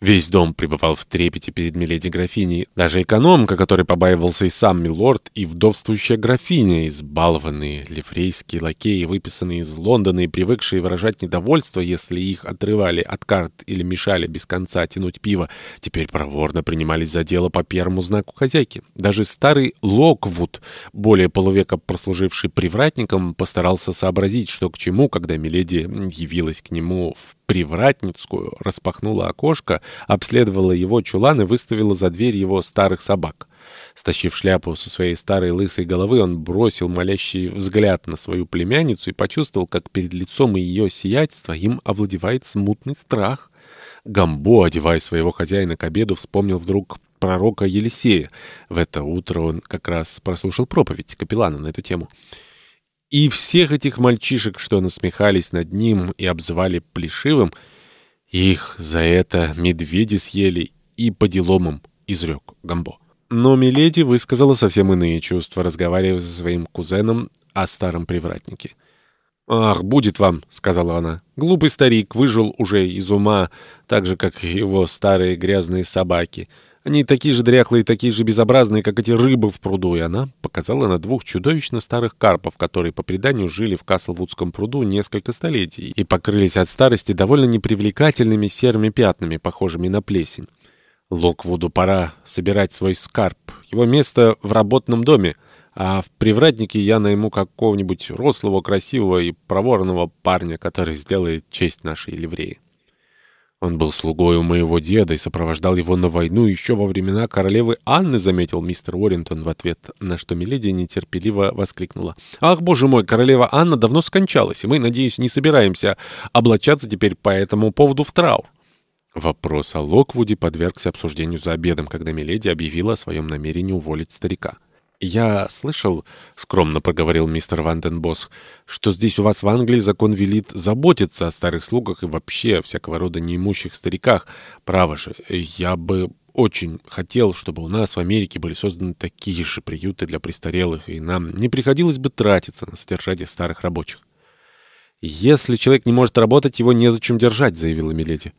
Весь дом пребывал в трепете перед миледи графиней. Даже экономка, который побаивался и сам милорд, и вдовствующая графиня, избалованные ливрейские лакеи, выписанные из Лондона и привыкшие выражать недовольство, если их отрывали от карт или мешали без конца тянуть пиво, теперь проворно принимались за дело по первому знаку хозяйки. Даже старый Локвуд, более полувека прослуживший привратником, постарался сообразить, что к чему, когда миледи явилась к нему в привратницкую, распахнула окошко, обследовала его чулан и выставила за дверь его старых собак. Стащив шляпу со своей старой лысой головы, он бросил молящий взгляд на свою племянницу и почувствовал, как перед лицом ее сиятельства им овладевает смутный страх. Гамбо, одевая своего хозяина к обеду, вспомнил вдруг пророка Елисея. В это утро он как раз прослушал проповедь капеллана на эту тему. И всех этих мальчишек, что насмехались над ним и обзывали плешивым, их за это медведи съели и по деломам изрек Гамбо. Но Миледи высказала совсем иные чувства, разговаривая со своим кузеном о старом привратнике. «Ах, будет вам», — сказала она. «Глупый старик выжил уже из ума, так же, как его старые грязные собаки». Они такие же дряхлые, такие же безобразные, как эти рыбы в пруду. И она показала на двух чудовищно старых карпов, которые, по преданию, жили в Каслвудском пруду несколько столетий и покрылись от старости довольно непривлекательными серыми пятнами, похожими на плесень. Локвуду пора собирать свой скарб. Его место в работном доме, а в привратнике я найму какого-нибудь рослого, красивого и проворного парня, который сделает честь нашей ливреи. Он был слугой у моего деда и сопровождал его на войну еще во времена королевы Анны, заметил мистер Уоррингтон в ответ, на что Миледи нетерпеливо воскликнула. «Ах, боже мой, королева Анна давно скончалась, и мы, надеюсь, не собираемся облачаться теперь по этому поводу в траур». Вопрос о Локвуде подвергся обсуждению за обедом, когда Миледи объявила о своем намерении уволить старика. «Я слышал, — скромно проговорил мистер Ванденбосх, — что здесь у вас в Англии закон велит заботиться о старых слугах и вообще всякого рода неимущих стариках. Право же, я бы очень хотел, чтобы у нас в Америке были созданы такие же приюты для престарелых, и нам не приходилось бы тратиться на содержание старых рабочих». «Если человек не может работать, его незачем держать», — заявила Миледи.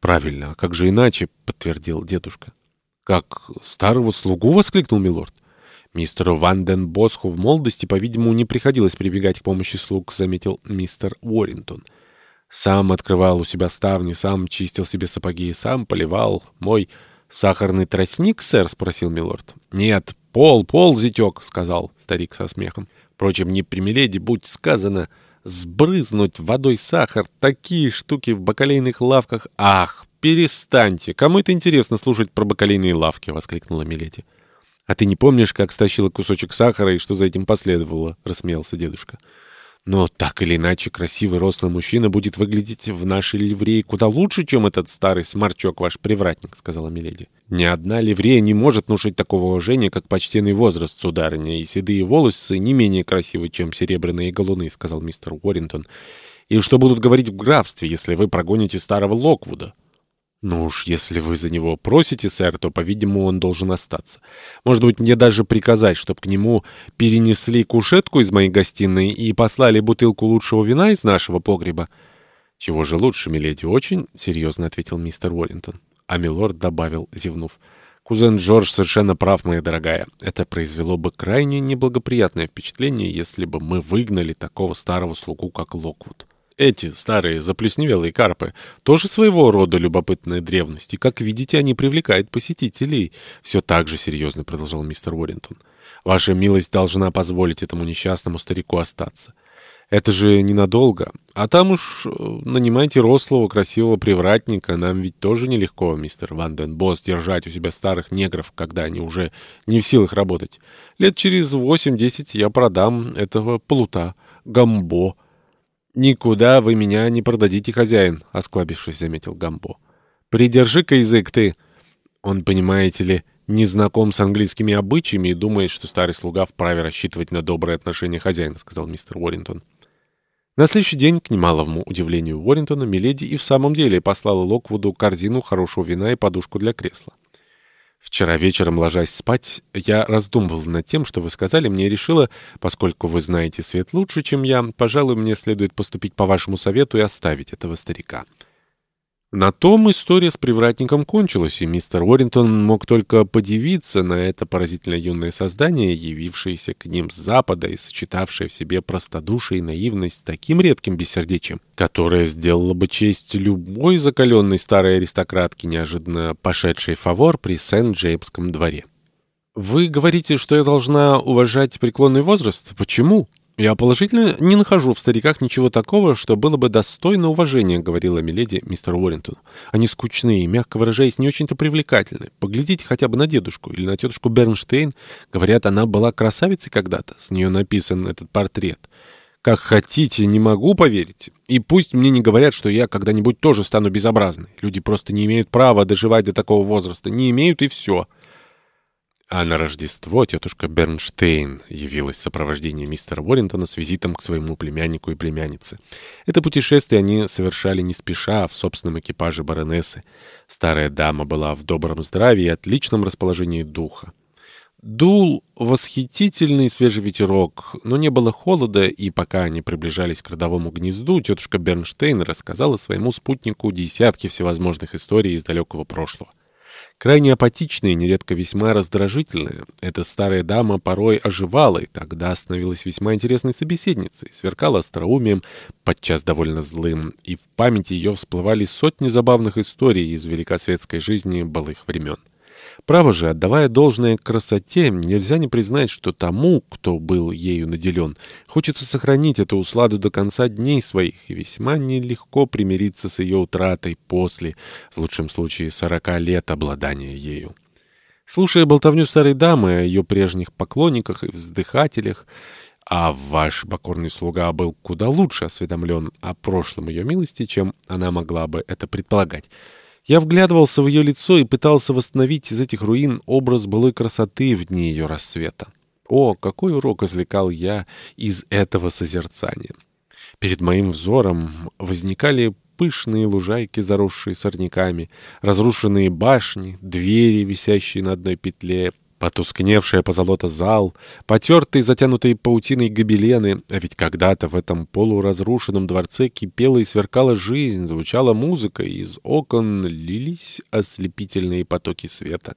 «Правильно, а как же иначе?» — подтвердил дедушка. «Как старого слугу?» — воскликнул милорд. Мистеру Ванденбосху в молодости, по-видимому, не приходилось прибегать к помощи слуг, заметил мистер Уоррингтон. Сам открывал у себя ставни, сам чистил себе сапоги, сам поливал. Мой сахарный тростник, сэр? — спросил милорд. — Нет, пол, пол, зятек, — сказал старик со смехом. Впрочем, не при миледи будь сказано сбрызнуть водой сахар. Такие штуки в бакалейных лавках. Ах, перестаньте! Кому это интересно слушать про бакалейные лавки? — воскликнула миледи. «А ты не помнишь, как стащила кусочек сахара и что за этим последовало?» — рассмеялся дедушка. «Но так или иначе красивый рослый мужчина будет выглядеть в нашей ливреи куда лучше, чем этот старый сморчок ваш привратник», — сказала Миледи. «Ни одна ливрея не может внушить такого уважения, как почтенный возраст, сударыня, и седые волосы не менее красивы, чем серебряные галуны», — сказал мистер Уоррингтон. «И что будут говорить в графстве, если вы прогоните старого Локвуда?» «Ну уж, если вы за него просите, сэр, то, по-видимому, он должен остаться. Может быть, мне даже приказать, чтобы к нему перенесли кушетку из моей гостиной и послали бутылку лучшего вина из нашего погреба?» «Чего же лучше, миледи, очень?» — серьезно ответил мистер Уоррингтон. А милорд добавил, зевнув. «Кузен Джордж совершенно прав, моя дорогая. Это произвело бы крайне неблагоприятное впечатление, если бы мы выгнали такого старого слугу, как Локвуд». Эти старые заплесневелые карпы тоже своего рода любопытная древность, и, как видите, они привлекают посетителей. Все так же серьезно продолжал мистер Уоррингтон. Ваша милость должна позволить этому несчастному старику остаться. Это же ненадолго. А там уж э, нанимайте рослого, красивого привратника. Нам ведь тоже нелегко, мистер Ванден Босс, держать у себя старых негров, когда они уже не в силах работать. Лет через восемь-десять я продам этого плута, гамбо, «Никуда вы меня не продадите, хозяин», — осклабившись, заметил Гамбо. «Придержи-ка язык ты». Он, понимаете ли, не знаком с английскими обычаями и думает, что старый слуга вправе рассчитывать на доброе отношение хозяина, — сказал мистер Уоррингтон. На следующий день, к немалому удивлению Уоррингтона, Миледи и в самом деле послала Локвуду корзину хорошего вина и подушку для кресла. Вчера вечером, ложась спать, я раздумывал над тем, что вы сказали мне, и решила, поскольку вы знаете свет лучше, чем я, пожалуй, мне следует поступить по вашему совету и оставить этого старика. На том история с привратником кончилась, и мистер Уоррингтон мог только подивиться на это поразительно юное создание, явившееся к ним с запада и сочетавшее в себе простодушие и наивность с таким редким бессердечием, которое сделало бы честь любой закаленной старой аристократке, неожиданно пошедшей фавор при Сент-Джеймском дворе. «Вы говорите, что я должна уважать преклонный возраст? Почему?» «Я положительно не нахожу в стариках ничего такого, что было бы достойно уважения», — говорила Миледи мистеру Уоррентону. «Они скучные и, мягко выражаясь, не очень-то привлекательны. Поглядите хотя бы на дедушку или на тетушку Бернштейн. Говорят, она была красавицей когда-то. С нее написан этот портрет. Как хотите, не могу поверить. И пусть мне не говорят, что я когда-нибудь тоже стану безобразной. Люди просто не имеют права доживать до такого возраста. Не имеют и все». А на Рождество тетушка Бернштейн явилась в сопровождении мистера Уоррентона с визитом к своему племяннику и племяннице. Это путешествие они совершали не спеша, в собственном экипаже баронессы. Старая дама была в добром здравии и отличном расположении духа. Дул восхитительный свежий ветерок, но не было холода, и пока они приближались к родовому гнезду, тетушка Бернштейн рассказала своему спутнику десятки всевозможных историй из далекого прошлого. Крайне апатичная и нередко весьма раздражительная, эта старая дама порой оживала и тогда становилась весьма интересной собеседницей, сверкала остроумием, подчас довольно злым, и в памяти ее всплывали сотни забавных историй из великосветской жизни былых времен. Право же, отдавая должное красоте, нельзя не признать, что тому, кто был ею наделен, хочется сохранить эту усладу до конца дней своих, и весьма нелегко примириться с ее утратой после, в лучшем случае, сорока лет обладания ею. Слушая болтовню старой дамы о ее прежних поклонниках и вздыхателях, а ваш покорный слуга был куда лучше осведомлен о прошлом ее милости, чем она могла бы это предполагать, я вглядывался в ее лицо и пытался восстановить из этих руин образ былой красоты в дни ее рассвета. О, какой урок извлекал я из этого созерцания! Перед моим взором возникали пышные лужайки, заросшие сорняками, разрушенные башни, двери, висящие на одной петле, Потускневшая позолота зал, потертые, затянутые паутиной гобелены, а ведь когда-то в этом полуразрушенном дворце кипела и сверкала жизнь, звучала музыка, и из окон лились ослепительные потоки света.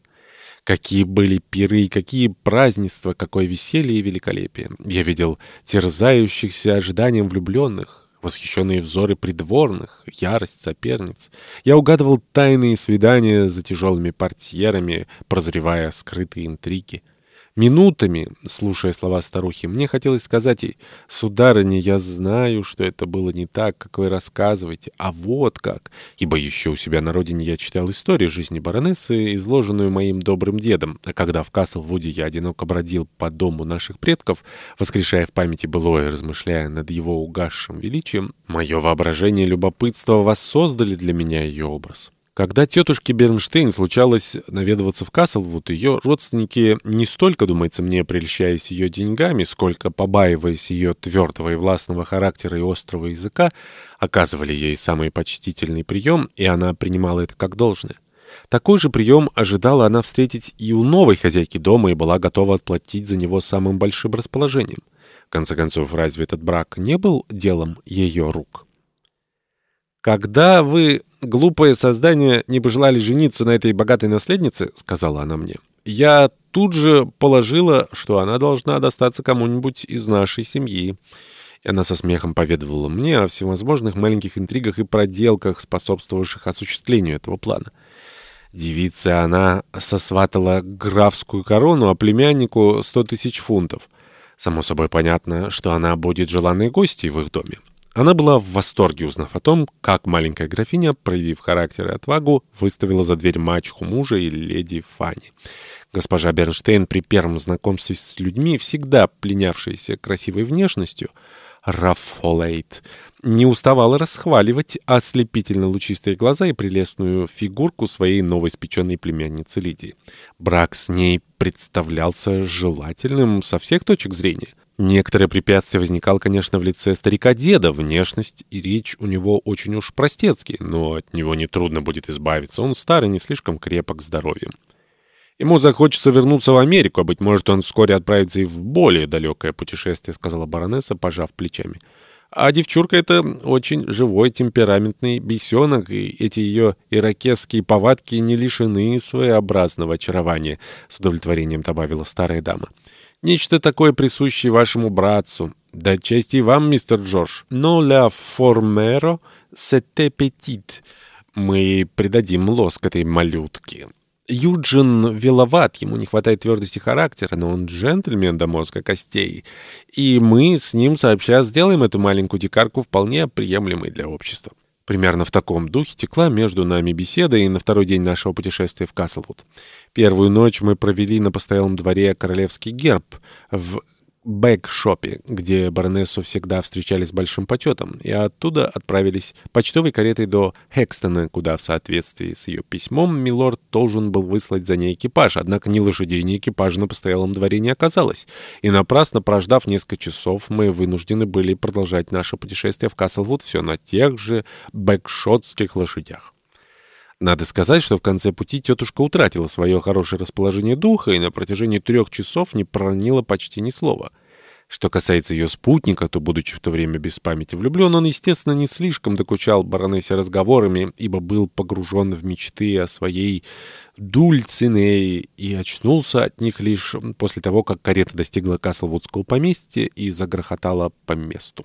Какие были пиры, какие празднества, какое веселье и великолепие. Я видел терзающихся ожиданием влюбленных, восхищенные взоры придворных, ярость соперниц. Я угадывал тайные свидания за тяжелыми портьерами, прозревая скрытые интриги. Минутами, слушая слова старухи, мне хотелось сказать ей, «Сударыня, я знаю, что это было не так, как вы рассказываете, а вот как». Ибо еще у себя на родине я читал историю жизни баронессы, изложенную моим добрым дедом, а когда в Каслвуде я одиноко бродил по дому наших предков, воскрешая в памяти былое, размышляя над его угасшим величием, мое воображение и любопытство воссоздали для меня ее образ. Когда тетушке Бернштейн случалось наведываться в Каслвуд, ее родственники не столько, думается мне, прельщаясь ее деньгами, сколько, побаиваясь ее твердого и властного характера и острого языка, оказывали ей самый почтительный прием, и она принимала это как должное. Такой же прием ожидала она встретить и у новой хозяйки дома и была готова отплатить за него самым большим расположением. В конце концов, разве этот брак не был делом ее рук? «Когда вы, глупое создание, не пожелали жениться на этой богатой наследнице, — сказала она мне, — я тут же положила, что она должна достаться кому-нибудь из нашей семьи». И она со смехом поведывала мне о всевозможных маленьких интригах и проделках, способствовавших осуществлению этого плана. Девица она сосватала графскую корону, а племяннику — сто тысяч фунтов. Само собой понятно, что она будет желанной гостьей в их доме. Она была в восторге, узнав о том, как маленькая графиня, проявив характер и отвагу, выставила за дверь мачеху мужа и леди Фанни. Госпожа Бернштейн при первом знакомстве с людьми, всегда пленявшаяся красивой внешностью, Раффолейт, не уставала расхваливать ослепительно лучистые глаза и прелестную фигурку своей новоиспеченной племянницы Лидии. Брак с ней представлялся желательным со всех точек зрения. Некоторое препятствие возникало, конечно, в лице старика-деда. Внешность и речь у него очень уж простецкие, но от него нетрудно будет избавиться. Он старый, не слишком крепок здоровьем. Ему захочется вернуться в Америку, а, быть может, он вскоре отправится и в более далекое путешествие, сказала баронесса, пожав плечами. А девчурка — это очень живой, темпераментный бесенок, и эти ее иракесские повадки не лишены своеобразного очарования, — с удовлетворением добавила старая дама. Нечто такое присущее вашему братцу. Да чести вам, мистер Джордж. Но ля формеро сете петит. Мы придадим лоск этой малютке. Юджин веловат, ему не хватает твердости характера, но он джентльмен до мозга костей. И мы с ним сообща сделаем эту маленькую дикарку вполне приемлемой для общества. Примерно в таком духе текла между нами беседа и на второй день нашего путешествия в Каслвуд. Первую ночь мы провели на постоялом дворе «Королевский герб» в бэк-шопе, где баронессу всегда встречали с большим почетом, и оттуда отправились почтовой каретой до Хекстона, куда в соответствии с ее письмом милорд должен был выслать за ней экипаж, однако ни лошадей, ни экипажа на постоялом дворе не оказалось, и напрасно прождав несколько часов, мы вынуждены были продолжать наше путешествие в Каслвуд все на тех же бэкшотских лошадях. Надо сказать, что в конце пути тетушка утратила свое хорошее расположение духа и на протяжении трех часов не проронила почти ни слова. Что касается ее спутника, то, будучи в то время без памяти влюблен, он, естественно, не слишком докучал баронессе разговорами, ибо был погружен в мечты о своей Дульцинее и очнулся от них лишь после того, как карета достигла Каслвудского поместья и загрохотала по месту.